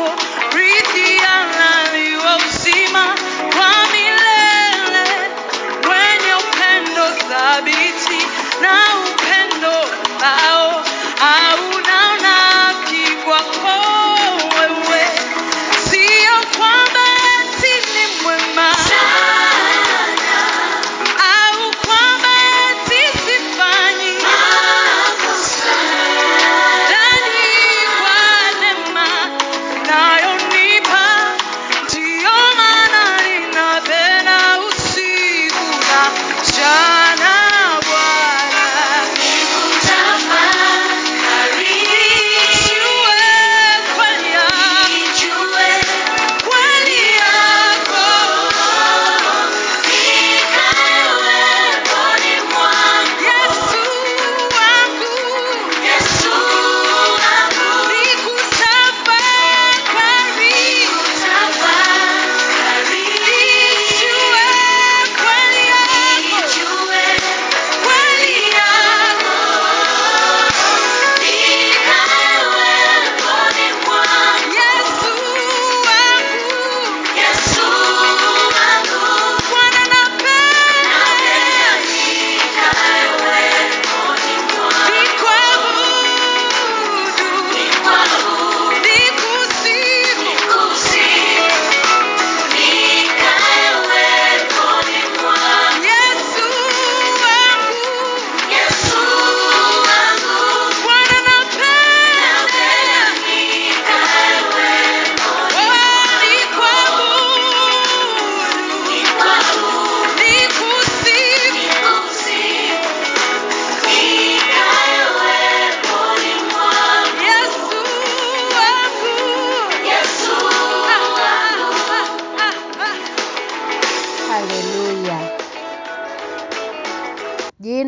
yako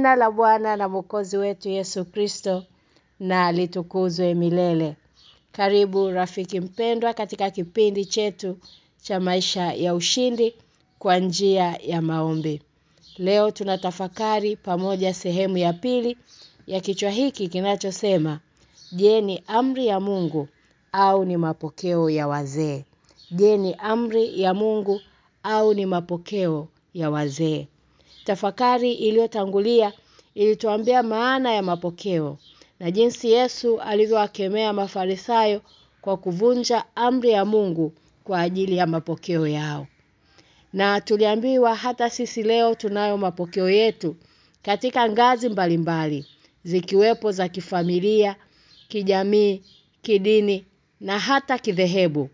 Jina la Bwana na Mwokozi wetu Yesu Kristo na litukuzwe milele. Karibu rafiki mpendwa katika kipindi chetu cha maisha ya ushindi kwa njia ya maombi. Leo tunatafakari pamoja sehemu ya pili ya kichwa hiki kinachosema Je ni amri ya Mungu au ni mapokeo ya wazee? Je ni amri ya Mungu au ni mapokeo ya wazee? Tafakari iliyotangulia ilituambia maana ya mapokeo na jinsi Yesu alivyowakemea Mafarisayo kwa kuvunja amri ya Mungu kwa ajili ya mapokeo yao. Na tuliambiwa hata sisi leo tunayo mapokeo yetu katika ngazi mbalimbali zikiwepo za kifamilia, kijamii, kidini na hata kidhehebu.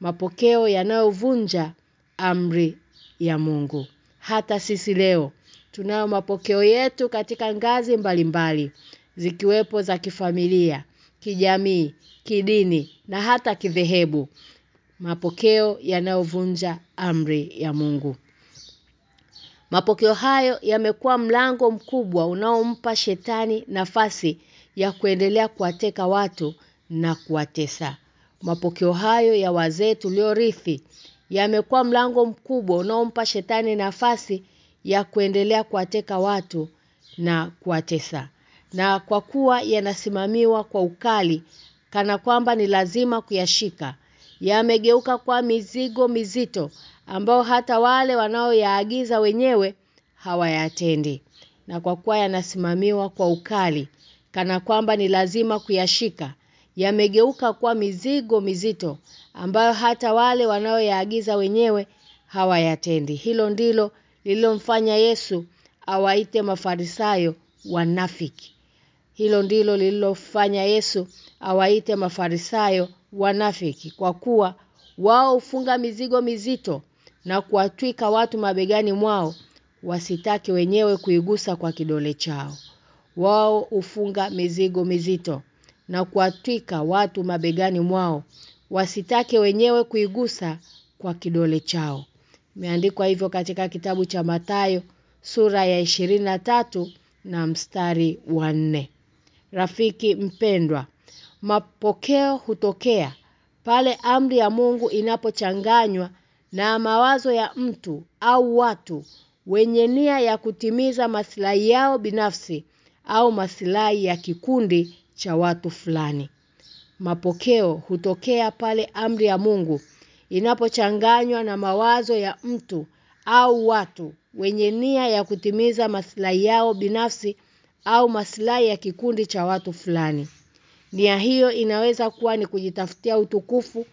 Mapokeo yanayovunja amri ya Mungu. Hata sisi leo tunayo mapokeo yetu katika ngazi mbalimbali zikiwepo za kifamilia, kijamii, kidini na hata kidhehebu. Mapokeo yanayovunja amri ya Mungu. Mapokeo hayo yamekuwa mlango mkubwa unaompa shetani nafasi ya kuendelea kuwateka watu na kuwatesa. Mapokeo hayo ya wazee tuliorithi yamekuwa mlango mkubwa unaompa shetani nafasi ya kuendelea kuwateka watu na kuwatesa. Na kwa kuwa yanasimamiwa kwa ukali kana kwamba ni lazima kuyashika, yamegeuka kwa mizigo mizito ambao hata wale wanaoyaagiza wenyewe hawayatendi. Na kwa kuwa yanasimamiwa kwa ukali kana kwamba ni lazima kuyashika, yamegeuka kuwa mizigo mizito ambayo hata wale wanaoyaagiza wenyewe hawayatendi. Hilo ndilo lililomfanya Yesu awaite Mafarisayo wanafiki. Hilo ndilo lililofanya Yesu awaite Mafarisayo wanafiki kwa kuwa wao hufunga mizigo mizito na kuwatwika watu mabegani mwao wasitaki wenyewe kuigusa kwa kidole chao. Wao hufunga mizigo mizito na kuwatwika watu mabegani mwao wasitake wenyewe kuigusa kwa kidole chao. Imeandikwa hivyo katika kitabu cha Mathayo sura ya 23 na mstari wa 4. Rafiki mpendwa, mapokeo hutokea pale amri ya Mungu inapochanganywa na mawazo ya mtu au watu wenye nia ya kutimiza maslahi yao binafsi au maslahi ya kikundi cha watu fulani. Mapokeo hutokea pale amri ya Mungu inapochanganywa na mawazo ya mtu au watu wenye nia ya kutimiza maslahi yao binafsi au maslahi ya kikundi cha watu fulani. Nia hiyo inaweza kuwa ni kujitafutia utukufu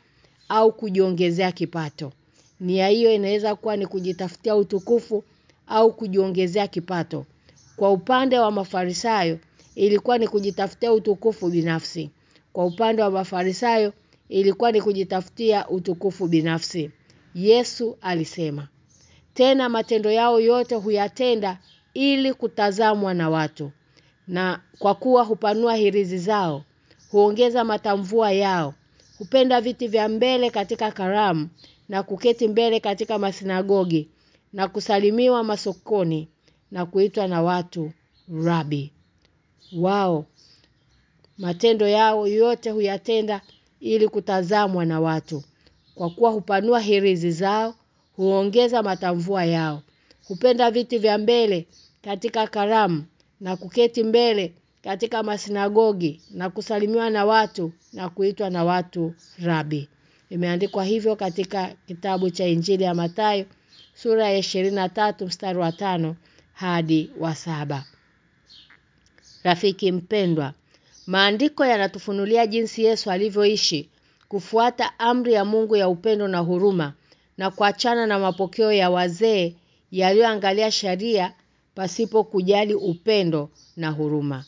au kujiongezea kipato. Nia hiyo inaweza kuwa ni kujitafutia utukufu au kujiongezea kipato. Kwa upande wa Mafarisayo ilikuwa ni kujitafutia utukufu binafsi. Kwa upande wa Mafarisayo ilikuwa ni kujitafutia utukufu binafsi. Yesu alisema, tena matendo yao yote huyatenda ili kutazamwa na watu. Na kwa kuwa hupanua hirizi zao, huongeza matamvua yao, hupenda viti vya mbele katika karamu na kuketi mbele katika masinagogi na kusalimiwa masokoni na kuitwa na watu rabi. Wao matendo yao yote huyatenda ili kutazamwa na watu. Kwa kuwa hupanua hirizi zao, huongeza matamvua yao. Hupenda viti vya mbele katika karamu na kuketi mbele katika masinagogi na kusalimiwa na watu na kuitwa na watu rabi. Imeandikwa hivyo katika kitabu cha Injili ya Mathayo sura ya 23 mstari wa tano hadi wa saba. Rafiki mpendwa, maandiko yanatufunulia jinsi Yesu alivyoishi kufuata amri ya Mungu ya upendo na huruma na kuachana na mapokeo ya wazee yaliyoangalia sharia pasipo kujali upendo na huruma.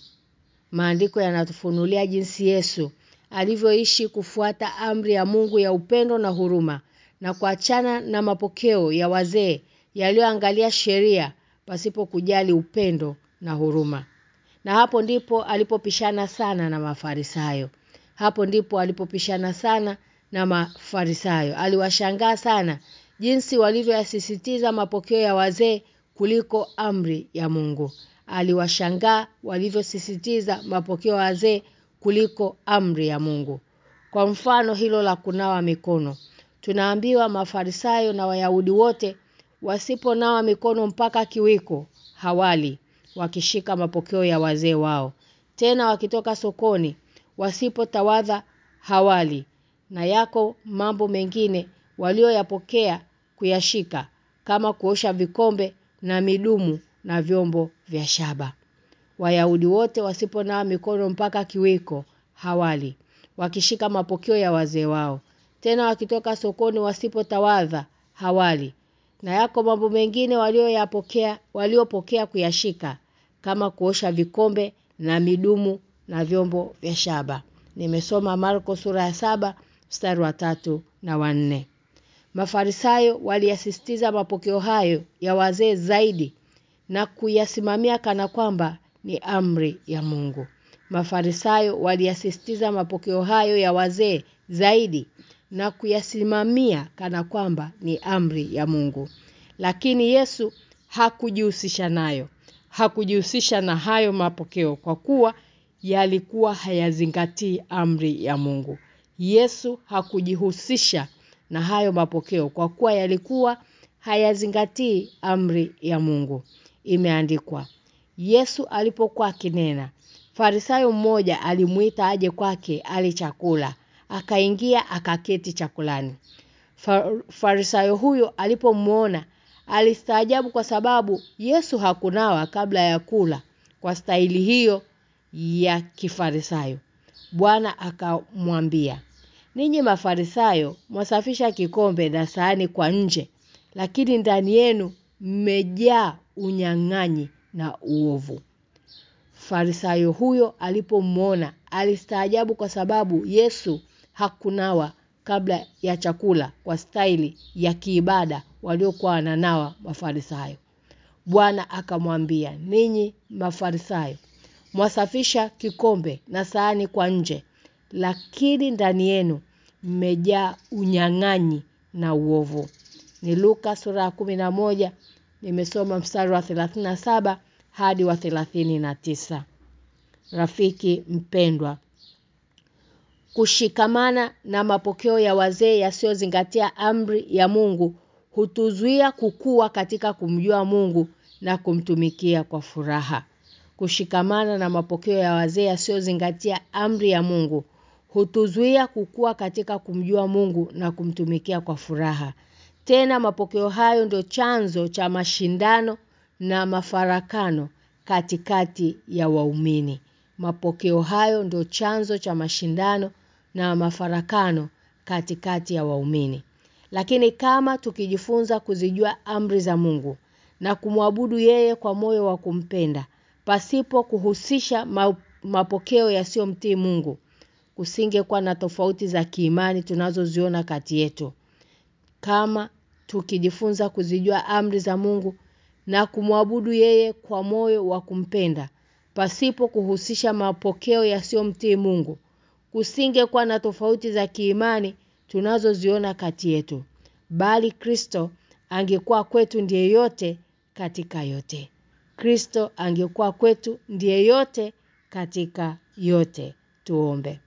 Maandiko yanatufunulia jinsi Yesu alivyoishi kufuata amri ya Mungu ya upendo na huruma na kuachana na mapokeo ya wazee yaliyoangalia sheria pasipo kujali upendo na huruma. Na hapo ndipo alipopishana sana na Mafarisayo. Hapo ndipo alipopishana sana na Mafarisayo. Aliwashangaa sana jinsi walivyoyasisitiza mapokeo ya wazee kuliko amri ya Mungu. Aliwashangaa walivyosisitiza mapokeo ya wazee kuliko amri ya Mungu. Kwa mfano hilo la kunawa mikono. Tunaambiwa Mafarisayo na Wayahudi wote wasiponawa mikono mpaka kiwiko hawali wakishika mapokeo ya wazee wao. Tena wakitoka sokoni wasipotawadha hawali na yako mambo mengine walioyapokea kuyashika kama kuosha vikombe na midumu na vyombo vya shaba. Wayahudi wote wasiponawa mikono mpaka kiwiko hawali wakishika mapokeo ya wazee wao. Tena wakitoka sokoni wasipotawadha hawali na yako mambo mengine walioyapokea waliopokea kuyashika kama kuosha vikombe na midumu na vyombo vya shaba. Nimesoma Marko sura ya saba mstari wa tatu na wanne. Mafarisayo waliyasisitiza mapokeo hayo ya wazee zaidi na kuyasimamia kana kwamba ni amri ya Mungu. Mafarisayo waliyasisitiza mapokeo hayo ya wazee zaidi na kuyasimamia kana kwamba ni amri ya Mungu. Lakini Yesu hakujihusisha nayo. Hakujihusisha na hayo mapokeo kwa kuwa yalikuwa hayazingatii amri ya Mungu. Yesu hakujihusisha na hayo mapokeo kwa kuwa yalikuwa hayazingatii amri ya Mungu. Imeandikwa. Yesu alipokuwa akinena, Farisayo mmoja alimuita aje kwake ali chakula. Akaingia akaketi chakulani. Farisayo huyo alipomuona alistaajabu kwa sababu Yesu hakunawa kabla ya kula kwa staili hiyo ya kifarisayo. Bwana akamwambia, "Ninyi mafarisayo mwasafisha kikombe na sahani kwa nje, lakini ndani yenu mmejaa unyang'anyi na uovu." Farisayo huyo alipomuona alistaajabu kwa sababu Yesu hakunawa kabla ya chakula kwa staili ya kiibada waliokuwa wananawa mafarisayo. Bwana akamwambia, "Ninyi mafarisayo mwasafisha kikombe na sahani kwa nje, lakini ndani yenu mmejaa unyang'anyi na uovu." Ni Luka sura ya moja nimesoma mstari wa 37 hadi wa 39. Rafiki mpendwa, kushikamana na mapokeo ya wazee yasiyozingatia amri ya Mungu hutuzuia kukua katika kumjua Mungu na kumtumikia kwa furaha. Kushikamana na mapokeo ya wazee yasiyozingatia amri ya Mungu hutuzuia kukua katika kumjua Mungu na kumtumikia kwa furaha. Tena mapokeo hayo ndio chanzo cha mashindano na mafarakano katikati ya waumini. Mapokeo hayo ndio chanzo cha mashindano na mafarakano katikati ya waumini. Lakini kama tukijifunza kuzijua amri za Mungu na kumwabudu yeye kwa moyo wa kumpenda pasipo kuhusisha mapokeo yasiyomtii Mungu kusingekuwa na tofauti za kiimani tunazoziona kati yetu kama tukijifunza kuzijua amri za Mungu na kumwabudu yeye kwa moyo wa kumpenda pasipo kuhusisha mapokeo yasiyomtii Mungu kusingekuwa na tofauti za kiimani tunazoziona kati yetu bali Kristo angekuwa kwetu ndiye yote katika yote Kristo angekuwa kwetu ndiye yote katika yote tuombe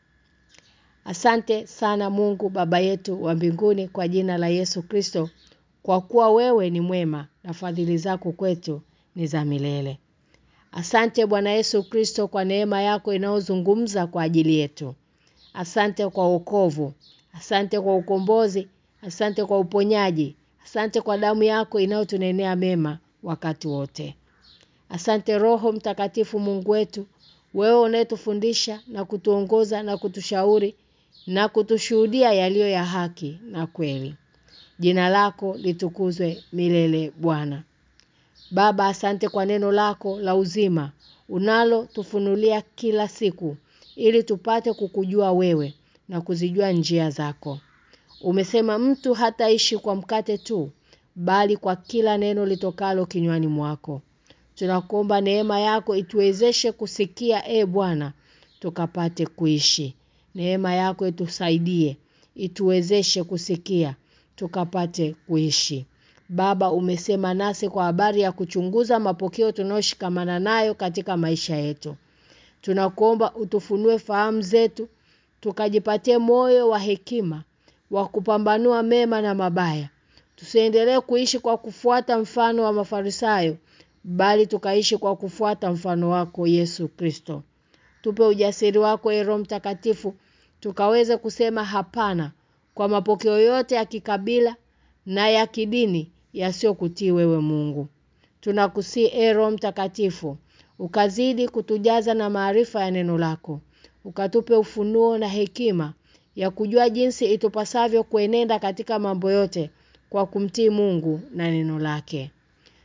Asante sana Mungu baba yetu wa mbinguni kwa jina la Yesu Kristo kwa kuwa wewe ni mwema na fadhili zako kwetu ni za milele. Asante Bwana Yesu Kristo kwa neema yako inayozungumza kwa ajili yetu. Asante kwa wokovu, asante kwa ukombozi, asante kwa uponyaji, asante kwa damu yako inayotunenea mema wakati wote. Asante Roho Mtakatifu Mungu wetu, wewe unayetufundisha na kutuongoza na kutushauri na kutushuhudia yaliyo ya haki na kweli. Jina lako litukuzwe milele Bwana. Baba asante kwa neno lako la uzima unalo tufunulia kila siku ili tupate kukujua wewe na kuzijua njia zako. Umesema mtu hataishi kwa mkate tu bali kwa kila neno litokalo kinywani mwako. Tunakuomba neema yako ituwezeshe kusikia e Bwana tukapate kuishi. Neema yako itusaidie, ituwezeshe kusikia, tukapate kuishi. Baba umesema nasi kwa habari ya kuchunguza mapokeo tunayoshikamana nayo katika maisha yetu. Tunakuomba utufunue fahamu zetu, tukajipatie moyo wa hekima wa kupambanua mema na mabaya. Tusiendelee kuishi kwa kufuata mfano wa Mafarisayo, bali tukaishi kwa kufuata mfano wako Yesu Kristo. Tupe ujasiri wako e Roho Mtakatifu tukaweze kusema hapana kwa mapokeo yote ya kikabila na ya kidini yasiyokutii wewe Mungu. Tunakusii e Roho Mtakatifu ukazidi kutujaza na maarifa ya neno lako. Ukatupe ufunuo na hekima ya kujua jinsi itupasavyo kuenenda katika mambo yote kwa kumtii Mungu na neno lake.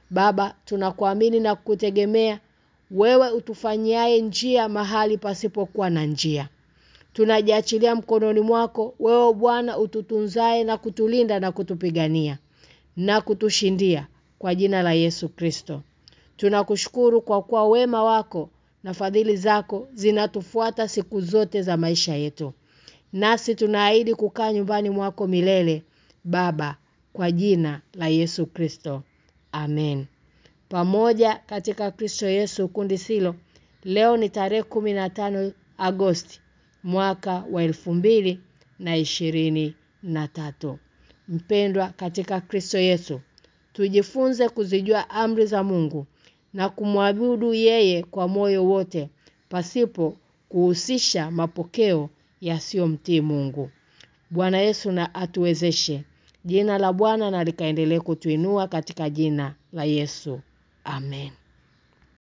Baba, tunakuamini na kukutegemea wewe utufanyiaye njia mahali pasipokuwa na njia. Tunajiachilia mkononi mwako, wewe Bwana ututunzae na kutulinda na kutupigania na kutushindia kwa jina la Yesu Kristo. Tunakushukuru kwa kuwa wema wako na fadhili zako zinatufuata siku zote za maisha yetu. Nasi tunaahidi kukaa nyumbani mwako milele, Baba, kwa jina la Yesu Kristo. Amen. Pamoja katika Kristo Yesu kundi silo. Leo ni tarehe 15 Agosti mwaka wa elfu mbili na ishirini na tatu. Mpendwa katika Kristo Yesu, tujifunze kuzijua amri za Mungu na kumwabudu yeye kwa moyo wote pasipo kuhusisha mapokeo yasiyomtii Mungu. Bwana Yesu na atuwezeshe. Jina la Bwana na likaendelee kutuinua katika jina la Yesu. Amen.